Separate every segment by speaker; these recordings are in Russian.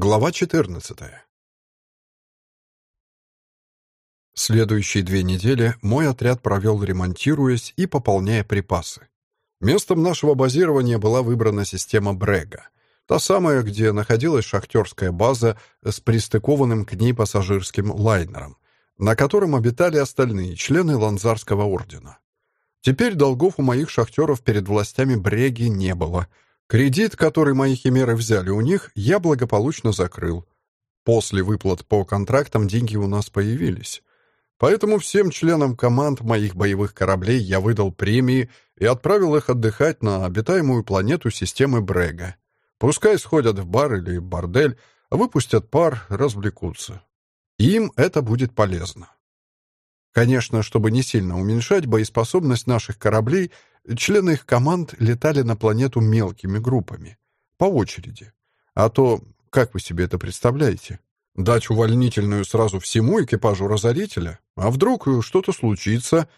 Speaker 1: Глава 14. Следующие две недели мой отряд провел ремонтируясь и пополняя припасы. Местом нашего базирования была выбрана система Брега, та самая, где находилась шахтерская база с пристыкованным к ней пассажирским лайнером, на котором обитали остальные члены Ланзарского ордена. Теперь долгов у моих шахтеров перед властями Бреги не было — Кредит, который мои химеры взяли у них, я благополучно закрыл. После выплат по контрактам деньги у нас появились. Поэтому всем членам команд моих боевых кораблей я выдал премии и отправил их отдыхать на обитаемую планету системы Брега. Пускай сходят в бар или бордель, выпустят пар, развлекутся. Им это будет полезно. Конечно, чтобы не сильно уменьшать боеспособность наших кораблей, члены их команд летали на планету мелкими группами, по очереди. А то, как вы себе это представляете? Дать увольнительную сразу всему экипажу разорителя? А вдруг что-то случится?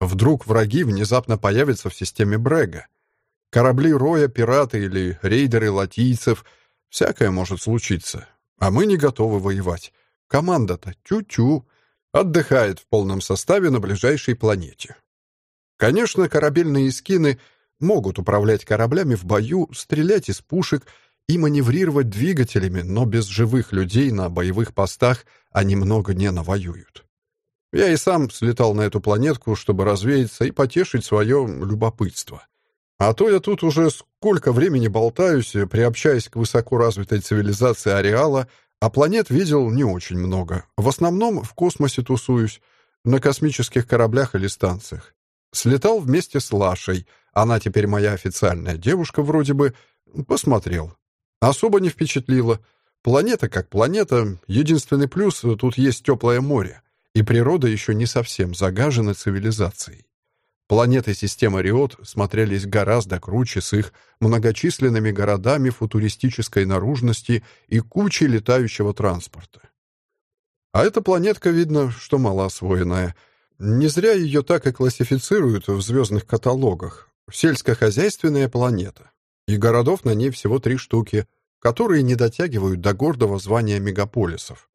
Speaker 1: Вдруг враги внезапно появятся в системе Брега? Корабли Роя, пираты или рейдеры латийцев — всякое может случиться. А мы не готовы воевать. Команда-то тю-тю отдыхает в полном составе на ближайшей планете. Конечно, корабельные скины могут управлять кораблями в бою, стрелять из пушек и маневрировать двигателями, но без живых людей на боевых постах они много не навоюют. Я и сам слетал на эту планетку, чтобы развеяться и потешить свое любопытство. А то я тут уже сколько времени болтаюсь, приобщаясь к высокоразвитой цивилизации ареала, а планет видел не очень много. В основном в космосе тусуюсь, на космических кораблях или станциях. Слетал вместе с Лашей. Она теперь моя официальная девушка вроде бы. Посмотрел. Особо не впечатлило. Планета как планета. Единственный плюс — тут есть теплое море. И природа еще не совсем загажена цивилизацией. Планеты системы Риот смотрелись гораздо круче с их многочисленными городами футуристической наружности и кучей летающего транспорта. А эта планетка, видно, что малоосвоенная. Не зря ее так и классифицируют в звездных каталогах. Сельскохозяйственная планета. И городов на ней всего три штуки, которые не дотягивают до гордого звания мегаполисов.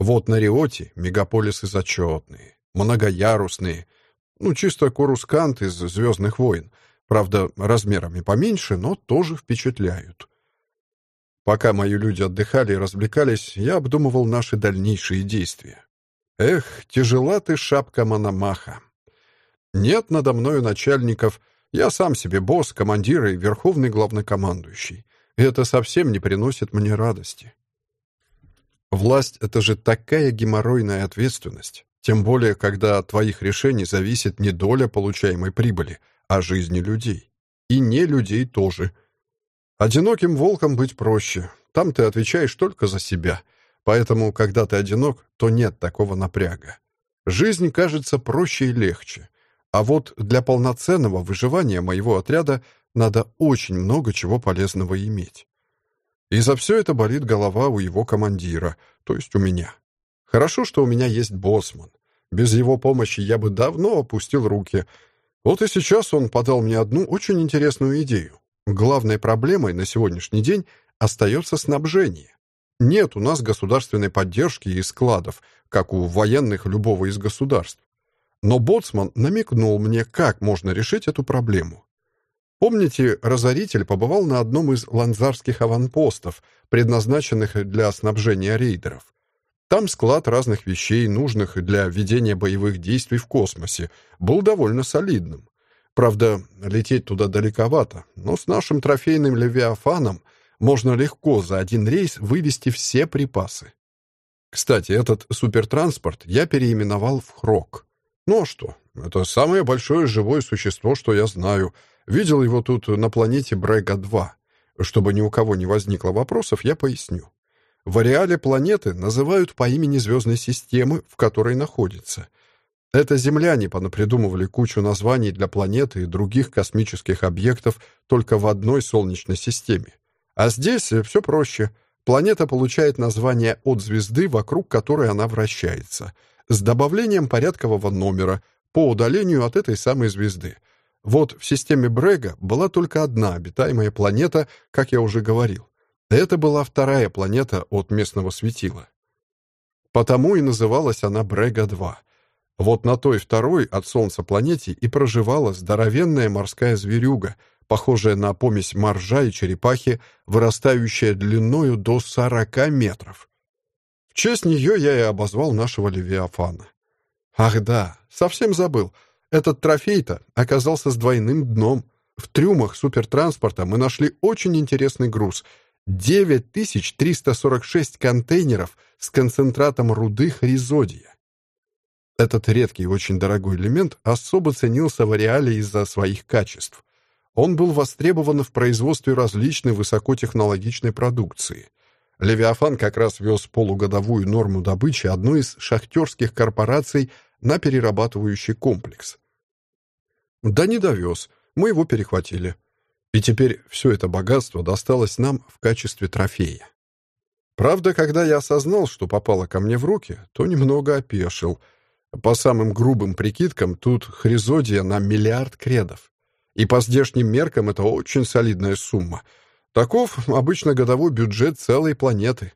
Speaker 1: Вот на Риоте мегаполисы зачетные, многоярусные — ну, чисто Корускант из «Звездных войн». Правда, размерами поменьше, но тоже впечатляют. Пока мои люди отдыхали и развлекались, я обдумывал наши дальнейшие действия. Эх, тяжела ты, шапка Мономаха. Нет надо мною начальников, я сам себе босс, командир и верховный главнокомандующий. И это совсем не приносит мне радости. Власть — это же такая геморройная ответственность. Тем более, когда от твоих решений зависит не доля получаемой прибыли, а жизни людей. И не людей тоже. Одиноким волком быть проще. Там ты отвечаешь только за себя. Поэтому, когда ты одинок, то нет такого напряга. Жизнь кажется проще и легче. А вот для полноценного выживания моего отряда надо очень много чего полезного иметь. И за все это болит голова у его командира, то есть у меня. Хорошо, что у меня есть боссман. Без его помощи я бы давно опустил руки. Вот и сейчас он подал мне одну очень интересную идею. Главной проблемой на сегодняшний день остается снабжение. Нет у нас государственной поддержки и складов, как у военных любого из государств. Но Боцман намекнул мне, как можно решить эту проблему. Помните, Разоритель побывал на одном из ланзарских аванпостов, предназначенных для снабжения рейдеров. Там склад разных вещей, нужных для ведения боевых действий в космосе, был довольно солидным. Правда, лететь туда далековато, но с нашим трофейным «Левиафаном» можно легко за один рейс вывести все припасы. Кстати, этот супертранспорт я переименовал в «Хрок». Ну а что? Это самое большое живое существо, что я знаю. Видел его тут на планете Брега-2. Чтобы ни у кого не возникло вопросов, я поясню. В ареале планеты называют по имени звездной системы, в которой находится. Это земляне понапридумывали кучу названий для планеты и других космических объектов только в одной Солнечной системе. А здесь все проще. Планета получает название от звезды, вокруг которой она вращается, с добавлением порядкового номера по удалению от этой самой звезды. Вот в системе Брега была только одна обитаемая планета, как я уже говорил. Это была вторая планета от местного светила. Потому и называлась она Брега-2. Вот на той второй от Солнца планете и проживала здоровенная морская зверюга, похожая на помесь моржа и черепахи, вырастающая длиною до 40 метров. В честь нее я и обозвал нашего Левиафана. Ах да, совсем забыл. Этот трофей-то оказался с двойным дном. В трюмах супертранспорта мы нашли очень интересный груз — 9346 контейнеров с концентратом руды хризодия. Этот редкий и очень дорогой элемент особо ценился в ареале из-за своих качеств. Он был востребован в производстве различной высокотехнологичной продукции. Левиафан как раз вез полугодовую норму добычи одной из шахтерских корпораций на перерабатывающий комплекс. Да не довез, мы его перехватили. И теперь все это богатство досталось нам в качестве трофея. Правда, когда я осознал, что попало ко мне в руки, то немного опешил. По самым грубым прикидкам, тут хризодия на миллиард кредов. И по здешним меркам это очень солидная сумма. Таков обычно годовой бюджет целой планеты.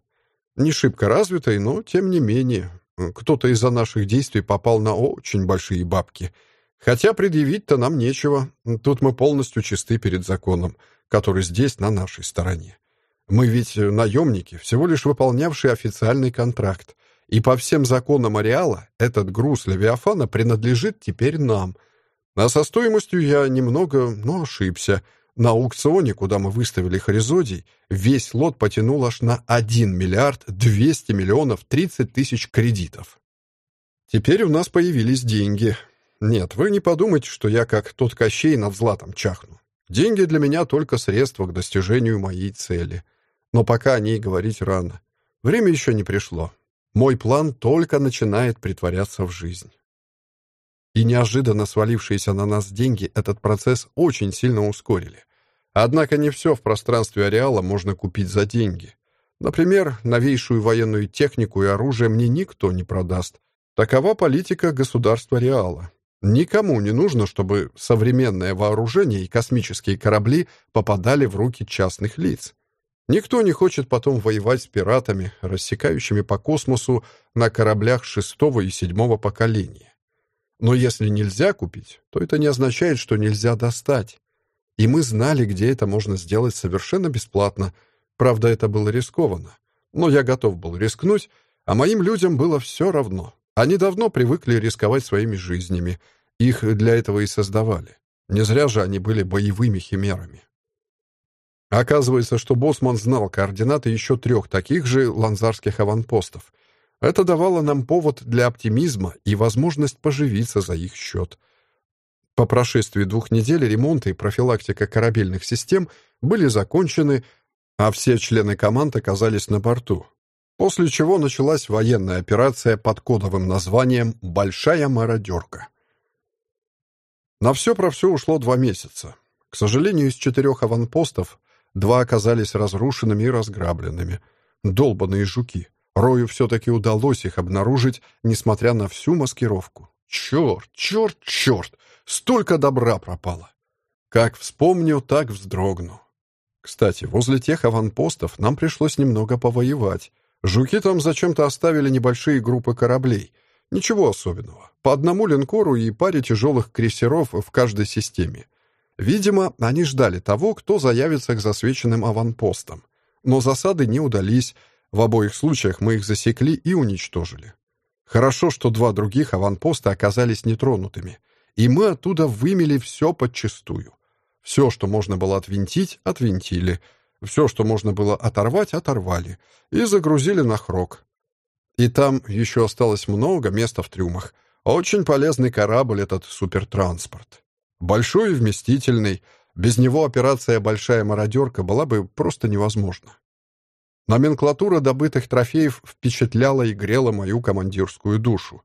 Speaker 1: Не шибко развитой, но тем не менее. Кто-то из-за наших действий попал на очень большие бабки — Хотя предъявить-то нам нечего. Тут мы полностью чисты перед законом, который здесь на нашей стороне. Мы ведь наемники, всего лишь выполнявшие официальный контракт. И по всем законам ареала этот груз Левиафана принадлежит теперь нам. А со стоимостью я немного, но ошибся. На аукционе, куда мы выставили Хоризодий, весь лот потянул аж на 1 миллиард 200 миллионов 30 тысяч кредитов. Теперь у нас появились деньги, нет, вы не подумайте, что я как тот Кощей над златом чахну. Деньги для меня только средство к достижению моей цели. Но пока о ней говорить рано. Время еще не пришло. Мой план только начинает притворяться в жизнь. И неожиданно свалившиеся на нас деньги этот процесс очень сильно ускорили. Однако не все в пространстве ареала можно купить за деньги. Например, новейшую военную технику и оружие мне никто не продаст. Такова политика государства Реала. Никому не нужно, чтобы современное вооружение и космические корабли попадали в руки частных лиц. Никто не хочет потом воевать с пиратами, рассекающими по космосу на кораблях шестого и седьмого поколения. Но если нельзя купить, то это не означает, что нельзя достать. И мы знали, где это можно сделать совершенно бесплатно. Правда, это было рискованно. Но я готов был рискнуть, а моим людям было все равно. Они давно привыкли рисковать своими жизнями. Их для этого и создавали. Не зря же они были боевыми химерами. Оказывается, что Босман знал координаты еще трех таких же ланзарских аванпостов. Это давало нам повод для оптимизма и возможность поживиться за их счет. По прошествии двух недель ремонт и профилактика корабельных систем были закончены, а все члены команд оказались на борту. После чего началась военная операция под кодовым названием «Большая мародерка». На все про все ушло два месяца. К сожалению, из четырех аванпостов два оказались разрушенными и разграбленными. Долбаные жуки. Рою все-таки удалось их обнаружить, несмотря на всю маскировку. Черт, черт, черт! Столько добра пропало! Как вспомню, так вздрогну. Кстати, возле тех аванпостов нам пришлось немного повоевать. Жуки там зачем-то оставили небольшие группы кораблей. Ничего особенного. По одному линкору и паре тяжелых крейсеров в каждой системе. Видимо, они ждали того, кто заявится к засвеченным аванпостам. Но засады не удались. В обоих случаях мы их засекли и уничтожили. Хорошо, что два других аванпоста оказались нетронутыми. И мы оттуда вымели все подчистую. Все, что можно было отвинтить, отвинтили — все, что можно было оторвать, оторвали и загрузили на хрок. И там еще осталось много места в трюмах. Очень полезный корабль этот супертранспорт. Большой и вместительный. Без него операция «Большая мародерка» была бы просто невозможна. Номенклатура добытых трофеев впечатляла и грела мою командирскую душу.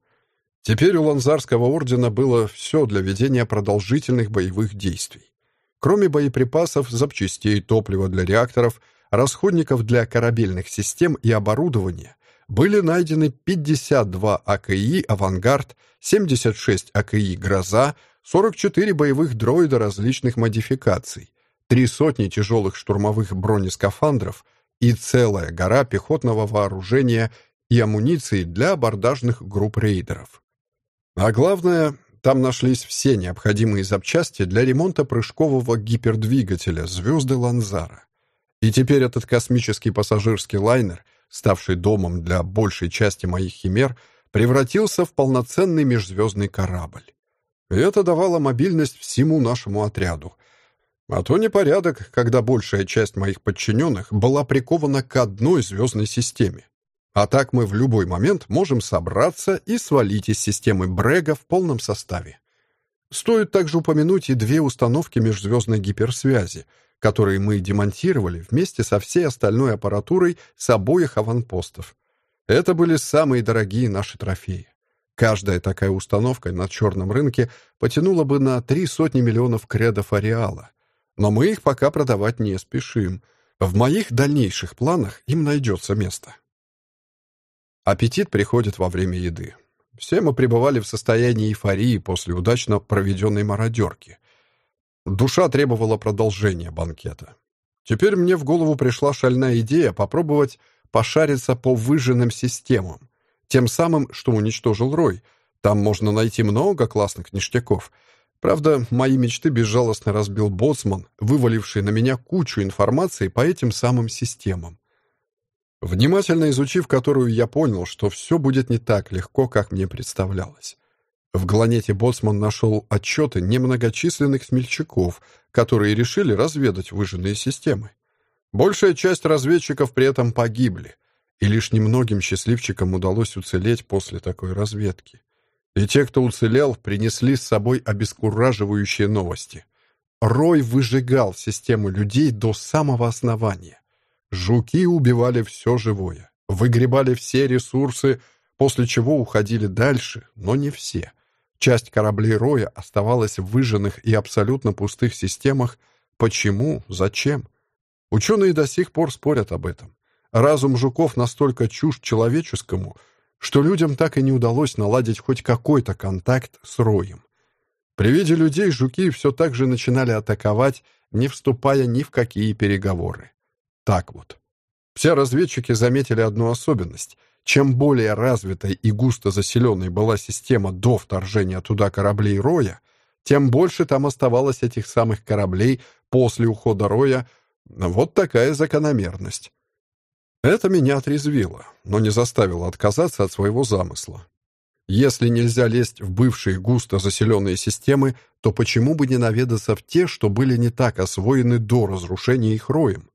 Speaker 1: Теперь у Ланзарского ордена было все для ведения продолжительных боевых действий. Кроме боеприпасов, запчастей, топлива для реакторов, расходников для корабельных систем и оборудования, были найдены 52 АКИ «Авангард», 76 АКИ «Гроза», 44 боевых дроида различных модификаций, три сотни тяжелых штурмовых бронескафандров, и целая гора пехотного вооружения и амуниции для абордажных групп рейдеров. А главное, там нашлись все необходимые запчасти для ремонта прыжкового гипердвигателя «Звезды Ланзара». И теперь этот космический пассажирский лайнер, ставший домом для большей части моих химер, превратился в полноценный межзвездный корабль. И это давало мобильность всему нашему отряду. А то непорядок, когда большая часть моих подчиненных была прикована к одной звездной системе. А так мы в любой момент можем собраться и свалить из системы Брега в полном составе. Стоит также упомянуть и две установки межзвездной гиперсвязи, которые мы демонтировали вместе со всей остальной аппаратурой с обоих аванпостов. Это были самые дорогие наши трофеи. Каждая такая установка на черном рынке потянула бы на три сотни миллионов кредов ареала. Но мы их пока продавать не спешим. В моих дальнейших планах им найдется место. Аппетит приходит во время еды. Все мы пребывали в состоянии эйфории после удачно проведенной мародерки. Душа требовала продолжения банкета. Теперь мне в голову пришла шальная идея попробовать пошариться по выжженным системам, тем самым, что уничтожил Рой. Там можно найти много классных ништяков. Правда, мои мечты безжалостно разбил боцман, вываливший на меня кучу информации по этим самым системам. Внимательно изучив которую, я понял, что все будет не так легко, как мне представлялось. В Гланете Боцман нашел отчеты немногочисленных смельчаков, которые решили разведать выжженные системы. Большая часть разведчиков при этом погибли — и лишь немногим счастливчикам удалось уцелеть после такой разведки. И те, кто уцелел, принесли с собой обескураживающие новости. Рой выжигал систему людей до самого основания. Жуки убивали все живое, выгребали все ресурсы, после чего уходили дальше, но не все. Часть кораблей Роя оставалась в выжженных и абсолютно пустых системах. Почему? Зачем? Ученые до сих пор спорят об этом. Разум жуков настолько чужд человеческому, что людям так и не удалось наладить хоть какой-то контакт с роем. При виде людей жуки все так же начинали атаковать, не вступая ни в какие переговоры. Так вот. Все разведчики заметили одну особенность. Чем более развитой и густо заселенной была система до вторжения туда кораблей Роя, тем больше там оставалось этих самых кораблей после ухода Роя. Вот такая закономерность. Это меня отрезвило, но не заставило отказаться от своего замысла. Если нельзя лезть в бывшие густо заселенные системы, то почему бы не наведаться в те, что были не так освоены до разрушения их роем?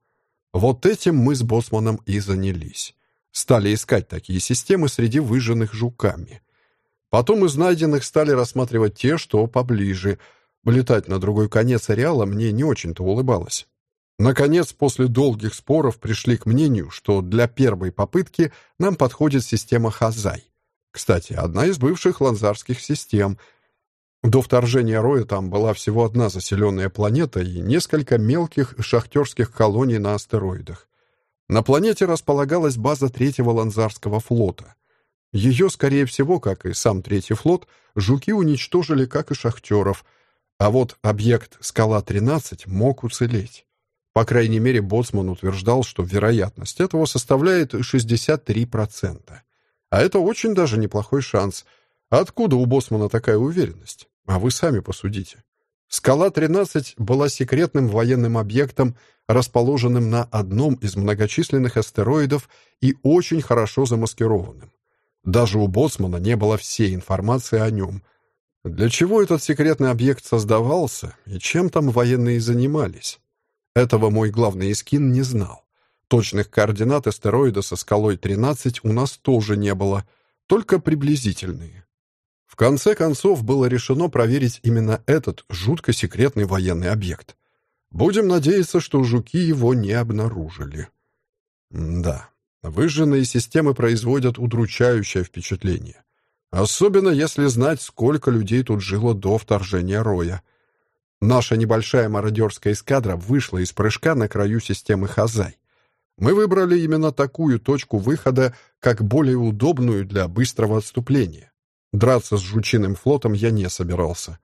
Speaker 1: Вот этим мы с Боссманом и занялись. Стали искать такие системы среди выжженных жуками. Потом из найденных стали рассматривать те, что поближе. Летать на другой конец ареала мне не очень-то улыбалось. Наконец, после долгих споров пришли к мнению, что для первой попытки нам подходит система Хазай. Кстати, одна из бывших ланзарских систем. До вторжения Роя там была всего одна заселенная планета и несколько мелких шахтерских колоний на астероидах. На планете располагалась база третьего ланзарского флота. Ее, скорее всего, как и сам третий флот, жуки уничтожили, как и шахтеров, а вот объект «Скала-13» мог уцелеть. По крайней мере, Боцман утверждал, что вероятность этого составляет 63%. А это очень даже неплохой шанс. Откуда у Боцмана такая уверенность? А вы сами посудите. Скала-13 была секретным военным объектом, расположенным на одном из многочисленных астероидов и очень хорошо замаскированным. Даже у Боцмана не было всей информации о нем. Для чего этот секретный объект создавался и чем там военные занимались? Этого мой главный эскин не знал. Точных координат астероида со скалой 13 у нас тоже не было, только приблизительные. В конце концов было решено проверить именно этот жутко секретный военный объект. Будем надеяться, что жуки его не обнаружили. да, выжженные системы производят удручающее впечатление. Особенно если знать, сколько людей тут жило до вторжения Роя. Наша небольшая мародерская эскадра вышла из прыжка на краю системы Хазай. Мы выбрали именно такую точку выхода, как более удобную для быстрого отступления. Драться с жучиным флотом я не собирался.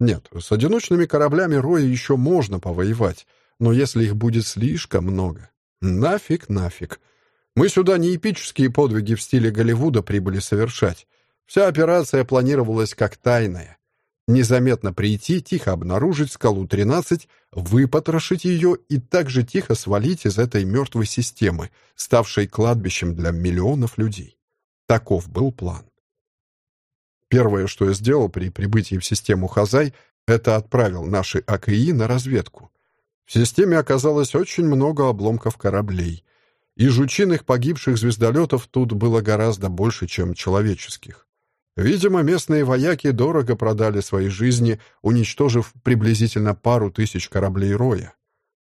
Speaker 1: Нет, с одиночными кораблями Роя еще можно повоевать, но если их будет слишком много... Нафиг, нафиг. Мы сюда не эпические подвиги в стиле Голливуда прибыли совершать. Вся операция планировалась как тайная. Незаметно прийти, тихо обнаружить скалу 13, выпотрошить ее и также тихо свалить из этой мертвой системы, ставшей кладбищем для миллионов людей. Таков был план. Первое, что я сделал при прибытии в систему Хазай, это отправил наши АКИ на разведку. В системе оказалось очень много обломков кораблей. И жучиных погибших звездолетов тут было гораздо больше, чем человеческих. Видимо, местные вояки дорого продали свои жизни, уничтожив приблизительно пару тысяч кораблей Роя.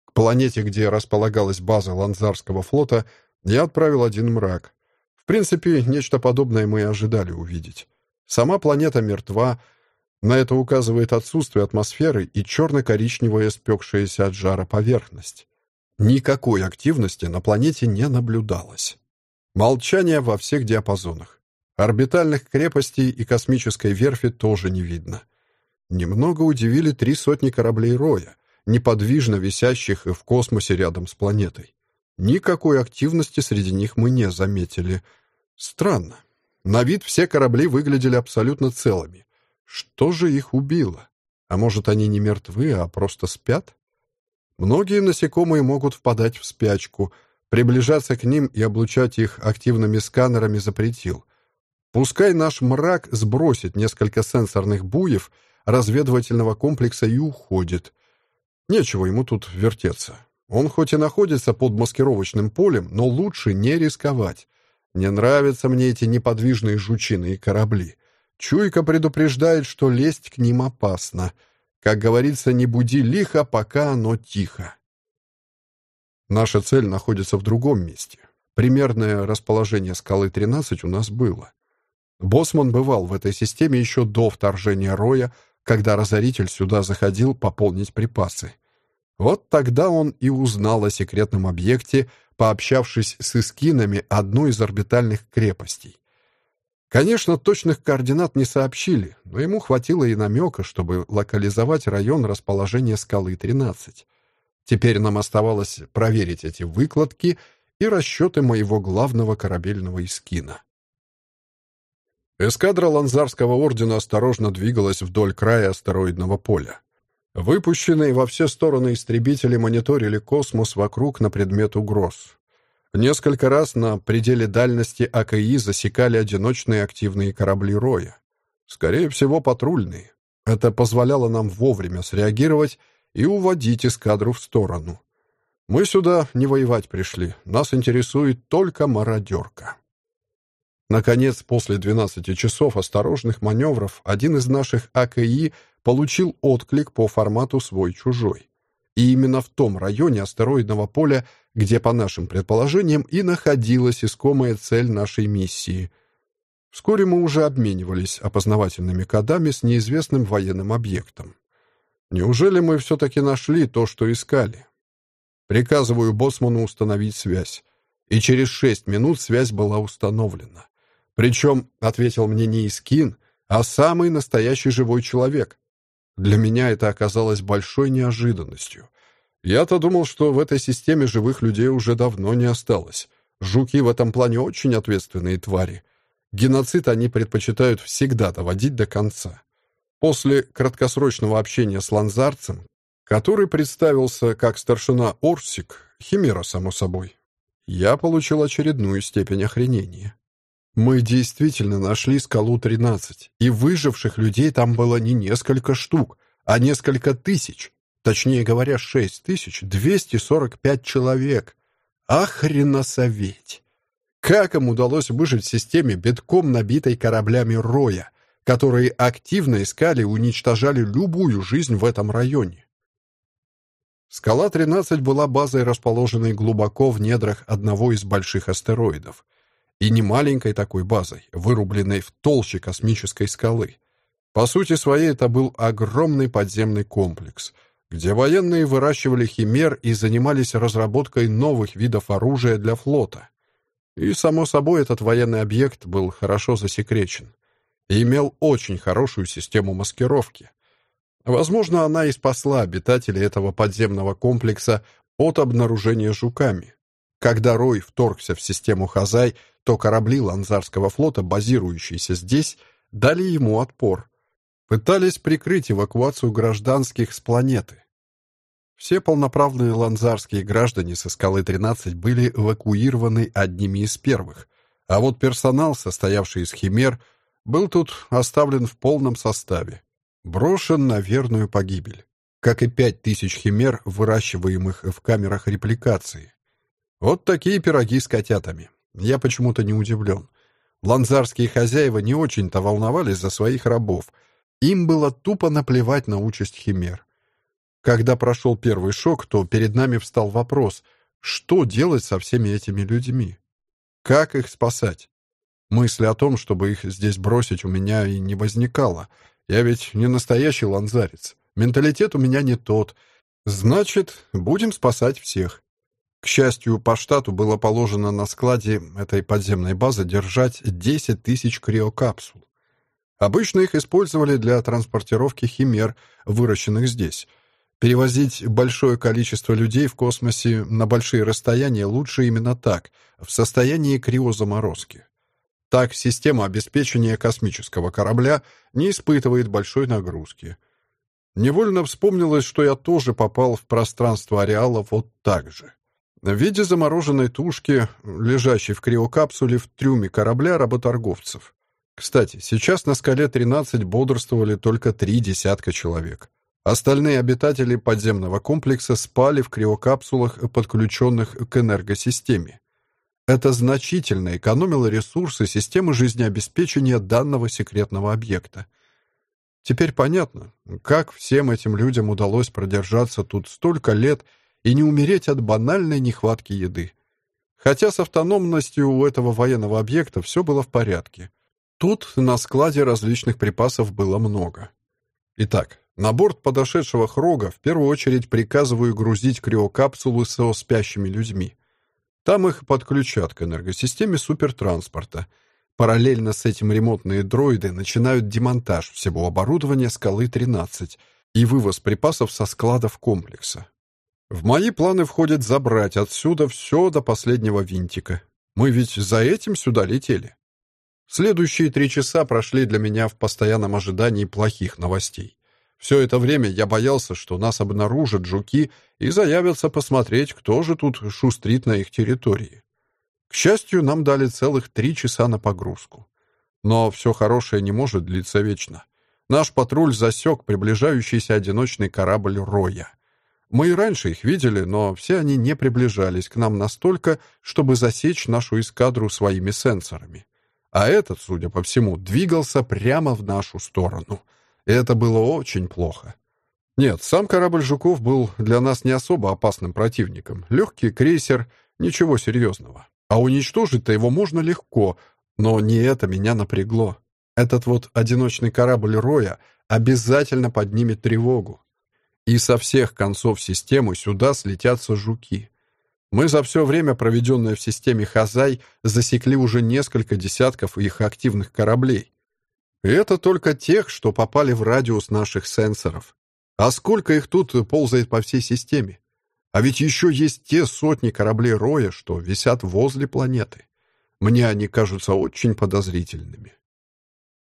Speaker 1: К планете, где располагалась база Ланзарского флота, я отправил один мрак. В принципе, нечто подобное мы и ожидали увидеть. Сама планета мертва, на это указывает отсутствие атмосферы и черно-коричневая спекшаяся от жара поверхность. Никакой активности на планете не наблюдалось. Молчание во всех диапазонах. Орбитальных крепостей и космической верфи тоже не видно. Немного удивили три сотни кораблей Роя, неподвижно висящих в космосе рядом с планетой. Никакой активности среди них мы не заметили. Странно. На вид все корабли выглядели абсолютно целыми. Что же их убило? А может, они не мертвы, а просто спят? Многие насекомые могут впадать в спячку. Приближаться к ним и облучать их активными сканерами запретил. Пускай наш мрак сбросит несколько сенсорных буев разведывательного комплекса и уходит. Нечего ему тут вертеться. Он хоть и находится под маскировочным полем, но лучше не рисковать. Не нравятся мне эти неподвижные жучины и корабли. Чуйка предупреждает, что лезть к ним опасно. Как говорится, не буди лихо, пока оно тихо. Наша цель находится в другом месте. Примерное расположение скалы 13 у нас было. Босман бывал в этой системе еще до вторжения Роя, когда разоритель сюда заходил пополнить припасы. Вот тогда он и узнал о секретном объекте, пообщавшись с эскинами одной из орбитальных крепостей. Конечно, точных координат не сообщили, но ему хватило и намека, чтобы локализовать район расположения скалы 13. Теперь нам оставалось проверить эти выкладки и расчеты моего главного корабельного эскина. Эскадра Ланзарского ордена осторожно двигалась вдоль края астероидного поля. Выпущенные во все стороны истребители мониторили космос вокруг на предмет угроз. Несколько раз на пределе дальности АКИ засекали одиночные активные корабли Роя. Скорее всего, патрульные. Это позволяло нам вовремя среагировать и уводить эскадру в сторону. Мы сюда не воевать пришли. Нас интересует только мародерка. Наконец, после 12 часов осторожных маневров, один из наших АКИ получил отклик по формату «свой-чужой». И именно в том районе астероидного поля, где, по нашим предположениям, и находилась искомая цель нашей миссии. Вскоре мы уже обменивались опознавательными кодами с неизвестным военным объектом. Неужели мы все-таки нашли то, что искали? Приказываю Боссману установить связь. И через шесть минут связь была установлена. Причем, ответил мне не Искин, а самый настоящий живой человек. Для меня это оказалось большой неожиданностью. Я-то думал, что в этой системе живых людей уже давно не осталось. Жуки в этом плане очень ответственные твари. Геноцид они предпочитают всегда доводить до конца. После краткосрочного общения с ланзарцем, который представился как старшина Орсик, химера, само собой, я получил очередную степень охренения. Мы действительно нашли скалу 13, и выживших людей там было не несколько штук, а несколько тысяч. Точнее говоря, 6245 человек. Охренасоветь! Как им удалось выжить в системе, битком набитой кораблями Роя, которые активно искали и уничтожали любую жизнь в этом районе? Скала-13 была базой, расположенной глубоко в недрах одного из больших астероидов — и не маленькой такой базой, вырубленной в толще космической скалы. По сути своей это был огромный подземный комплекс, где военные выращивали химер и занимались разработкой новых видов оружия для флота. И, само собой, этот военный объект был хорошо засекречен и имел очень хорошую систему маскировки. Возможно, она и спасла обитателей этого подземного комплекса от обнаружения жуками. Когда Рой вторгся в систему Хазай, то корабли Ланзарского флота, базирующиеся здесь, дали ему отпор. Пытались прикрыть эвакуацию гражданских с планеты. Все полноправные ланзарские граждане со Скалы-13 были эвакуированы одними из первых, а вот персонал, состоявший из химер, был тут оставлен в полном составе, брошен на верную погибель, как и пять тысяч химер, выращиваемых в камерах репликации. Вот такие пироги с котятами. Я почему-то не удивлен. Ланзарские хозяева не очень-то волновались за своих рабов. Им было тупо наплевать на участь химер. Когда прошел первый шок, то перед нами встал вопрос, что делать со всеми этими людьми? Как их спасать? Мысли о том, чтобы их здесь бросить, у меня и не возникало. Я ведь не настоящий ланзарец. Менталитет у меня не тот. Значит, будем спасать всех. К счастью, по штату было положено на складе этой подземной базы держать 10 тысяч криокапсул. Обычно их использовали для транспортировки химер, выращенных здесь. Перевозить большое количество людей в космосе на большие расстояния лучше именно так, в состоянии криозаморозки. Так система обеспечения космического корабля не испытывает большой нагрузки. Невольно вспомнилось, что я тоже попал в пространство ареала вот так же в виде замороженной тушки, лежащей в криокапсуле в трюме корабля работорговцев. Кстати, сейчас на скале 13 бодрствовали только три десятка человек. Остальные обитатели подземного комплекса спали в криокапсулах, подключенных к энергосистеме. Это значительно экономило ресурсы системы жизнеобеспечения данного секретного объекта. Теперь понятно, как всем этим людям удалось продержаться тут столько лет и не умереть от банальной нехватки еды. Хотя с автономностью у этого военного объекта все было в порядке. Тут на складе различных припасов было много. Итак, на борт подошедшего Хрога в первую очередь приказываю грузить криокапсулы со спящими людьми. Там их подключат к энергосистеме супертранспорта. Параллельно с этим ремонтные дроиды начинают демонтаж всего оборудования «Скалы-13» и вывоз припасов со складов комплекса. В мои планы входит забрать отсюда все до последнего винтика. Мы ведь за этим сюда летели. Следующие три часа прошли для меня в постоянном ожидании плохих новостей. Все это время я боялся, что нас обнаружат жуки и заявятся посмотреть, кто же тут шустрит на их территории. К счастью, нам дали целых три часа на погрузку. Но все хорошее не может длиться вечно. Наш патруль засек приближающийся одиночный корабль «Роя». Мы и раньше их видели, но все они не приближались к нам настолько, чтобы засечь нашу эскадру своими сенсорами. А этот, судя по всему, двигался прямо в нашу сторону. И это было очень плохо. Нет, сам корабль «Жуков» был для нас не особо опасным противником. Легкий крейсер, ничего серьезного. А уничтожить-то его можно легко, но не это меня напрягло. Этот вот одиночный корабль «Роя» обязательно поднимет тревогу и со всех концов системы сюда слетятся жуки. Мы за все время, проведенное в системе Хазай, засекли уже несколько десятков их активных кораблей. И это только тех, что попали в радиус наших сенсоров. А сколько их тут ползает по всей системе? А ведь еще есть те сотни кораблей Роя, что висят возле планеты. Мне они кажутся очень подозрительными.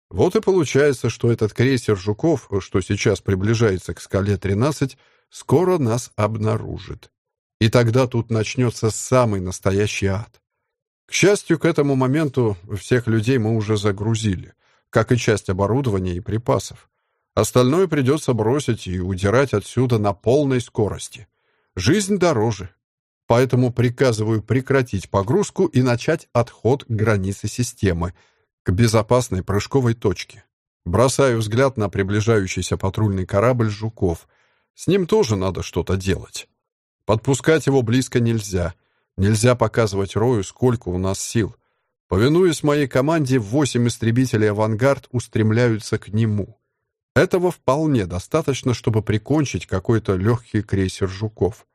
Speaker 1: Вот и получается, что этот крейсер «Жуков», что сейчас приближается к скале-13, скоро нас обнаружит. И тогда тут начнется самый настоящий ад. К счастью, к этому моменту всех людей мы уже загрузили, как и часть оборудования и припасов. Остальное придется бросить и удирать отсюда на полной скорости. Жизнь дороже. Поэтому приказываю прекратить погрузку и начать отход к границе системы — безопасной прыжковой точке. Бросаю взгляд на приближающийся патрульный корабль «Жуков». С ним тоже надо что-то делать. Подпускать его близко нельзя. Нельзя показывать Рою, сколько у нас сил. Повинуясь моей команде, восемь истребителей «Авангард» устремляются к нему. Этого вполне достаточно, чтобы прикончить какой-то легкий крейсер «Жуков».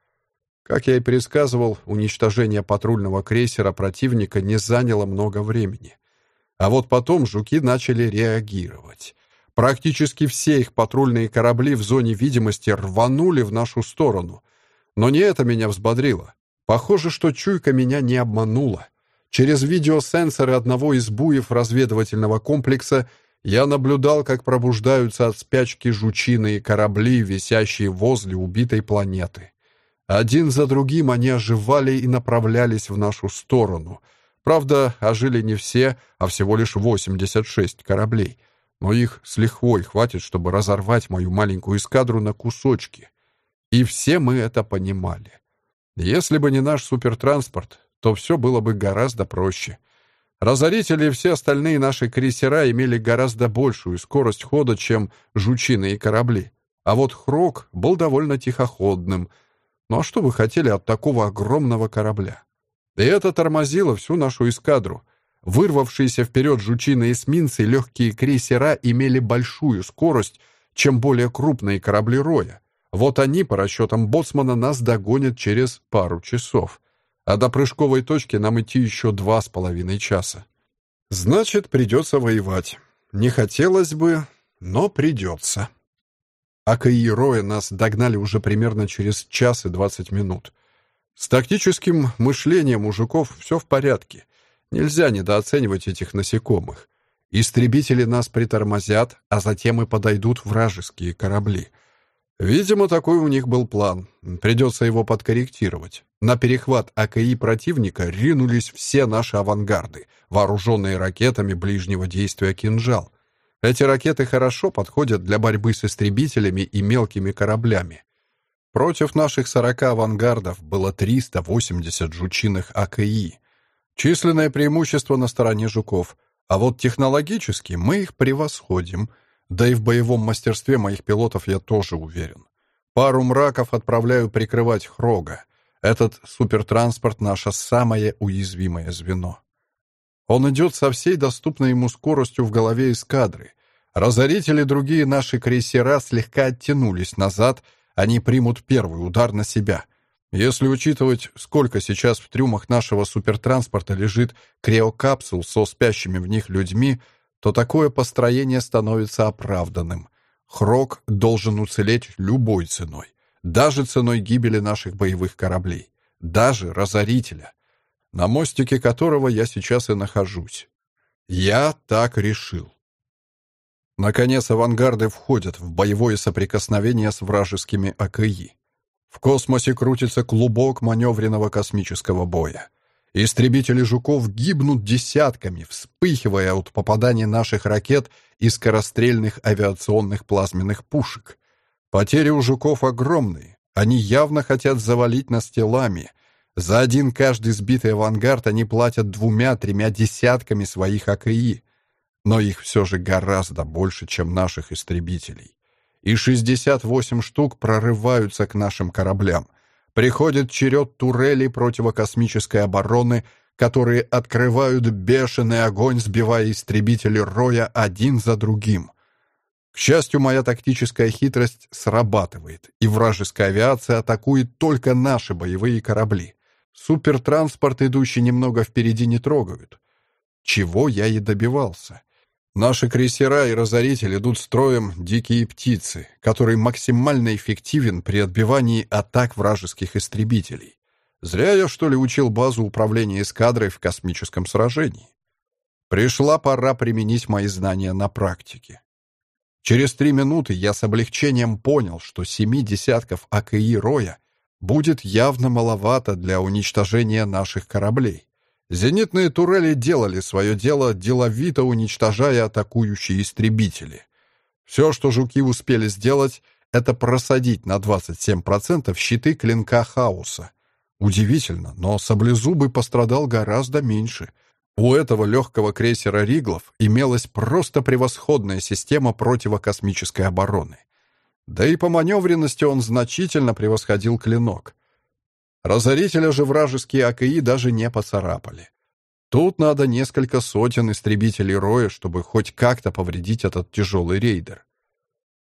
Speaker 1: Как я и предсказывал, уничтожение патрульного крейсера противника не заняло много времени. А вот потом жуки начали реагировать. Практически все их патрульные корабли в зоне видимости рванули в нашу сторону. Но не это меня взбодрило. Похоже, что чуйка меня не обманула. Через видеосенсоры одного из буев разведывательного комплекса я наблюдал, как пробуждаются от спячки жучиные корабли, висящие возле убитой планеты. Один за другим они оживали и направлялись в нашу сторону. Правда, ожили не все, а всего лишь 86 кораблей. Но их с лихвой хватит, чтобы разорвать мою маленькую эскадру на кусочки. И все мы это понимали. Если бы не наш супертранспорт, то все было бы гораздо проще. Разорители и все остальные наши крейсера имели гораздо большую скорость хода, чем жучиные корабли. А вот Хрок был довольно тихоходным. Ну а что вы хотели от такого огромного корабля? И это тормозило всю нашу эскадру. Вырвавшиеся вперед жучиные эсминцы и легкие крейсера имели большую скорость, чем более крупные корабли Роя. Вот они, по расчетам Боцмана, нас догонят через пару часов. А до прыжковой точки нам идти еще два с половиной часа. Значит, придется воевать. Не хотелось бы, но придется. Ака и Роя нас догнали уже примерно через час и двадцать минут. С тактическим мышлением мужиков все в порядке. Нельзя недооценивать этих насекомых. Истребители нас притормозят, а затем и подойдут вражеские корабли — Видимо, такой у них был план. Придется его подкорректировать. На перехват АКИ противника ринулись все наши авангарды, вооруженные ракетами ближнего действия «Кинжал». Эти ракеты хорошо подходят для борьбы с истребителями и мелкими кораблями. Против наших 40 авангардов было 380 жучиных АКИ. Численное преимущество на стороне жуков, а вот технологически мы их превосходим — да и в боевом мастерстве моих пилотов я тоже уверен. Пару мраков отправляю прикрывать Хрога. Этот супертранспорт — наше самое уязвимое звено. Он идет со всей доступной ему скоростью в голове эскадры. Разорители другие наши крейсера слегка оттянулись назад, они примут первый удар на себя. Если учитывать, сколько сейчас в трюмах нашего супертранспорта лежит криокапсул со спящими в них людьми — то такое построение становится оправданным. Хрок должен уцелеть любой ценой, даже ценой гибели наших боевых кораблей, даже разорителя, на мостике которого я сейчас и нахожусь. Я так решил. Наконец, авангарды входят в боевое соприкосновение с вражескими АКИ. В космосе крутится клубок маневренного космического боя. Истребители «Жуков» гибнут десятками, вспыхивая от попадания наших ракет и скорострельных авиационных плазменных пушек. Потери у «Жуков» огромные. Они явно хотят завалить нас телами. За один каждый сбитый авангард они платят двумя-тремя десятками своих АКИ. Но их все же гораздо больше, чем наших истребителей. И 68 штук прорываются к нашим кораблям. Приходит черед турелей противокосмической обороны, которые открывают бешеный огонь, сбивая истребители Роя один за другим. К счастью, моя тактическая хитрость срабатывает, и вражеская авиация атакует только наши боевые корабли. Супертранспорт, идущий немного впереди, не трогают. Чего я и добивался. Наши крейсера и разоритель идут строем «Дикие птицы», который максимально эффективен при отбивании атак вражеских истребителей. Зря я, что ли, учил базу управления эскадрой в космическом сражении. Пришла пора применить мои знания на практике. Через три минуты я с облегчением понял, что семи десятков АКИ Роя будет явно маловато для уничтожения наших кораблей. Зенитные турели делали свое дело, деловито уничтожая атакующие истребители. Все, что жуки успели сделать, это просадить на 27% щиты клинка хаоса. Удивительно, но саблезубый пострадал гораздо меньше. У этого легкого крейсера «Риглов» имелась просто превосходная система противокосмической обороны. Да и по маневренности он значительно превосходил клинок. Разорителя же вражеские АКИ даже не поцарапали. Тут надо несколько сотен истребителей Роя, чтобы хоть как-то повредить этот тяжелый рейдер.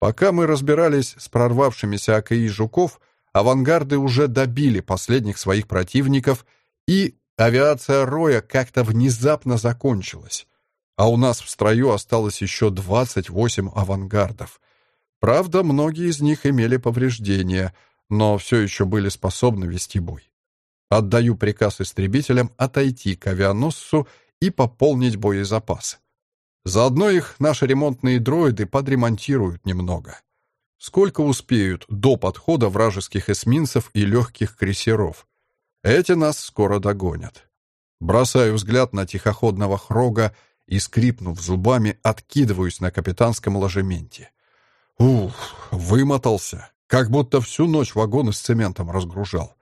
Speaker 1: Пока мы разбирались с прорвавшимися АКИ жуков, авангарды уже добили последних своих противников, и авиация Роя как-то внезапно закончилась. А у нас в строю осталось еще 28 авангардов. Правда, многие из них имели повреждения — но все еще были способны вести бой. Отдаю приказ истребителям отойти к авианосцу и пополнить боезапас. Заодно их наши ремонтные дроиды подремонтируют немного. Сколько успеют до подхода вражеских эсминцев и легких крейсеров. Эти нас скоро догонят. Бросаю взгляд на тихоходного Хрога и, скрипнув зубами, откидываюсь на капитанском ложементе. Ух, вымотался, как будто всю ночь вагоны с цементом разгружал.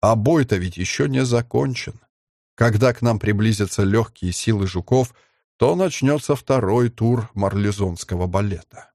Speaker 1: А бой-то ведь еще не закончен. Когда к нам приблизятся легкие силы жуков, то начнется второй тур марлезонского балета.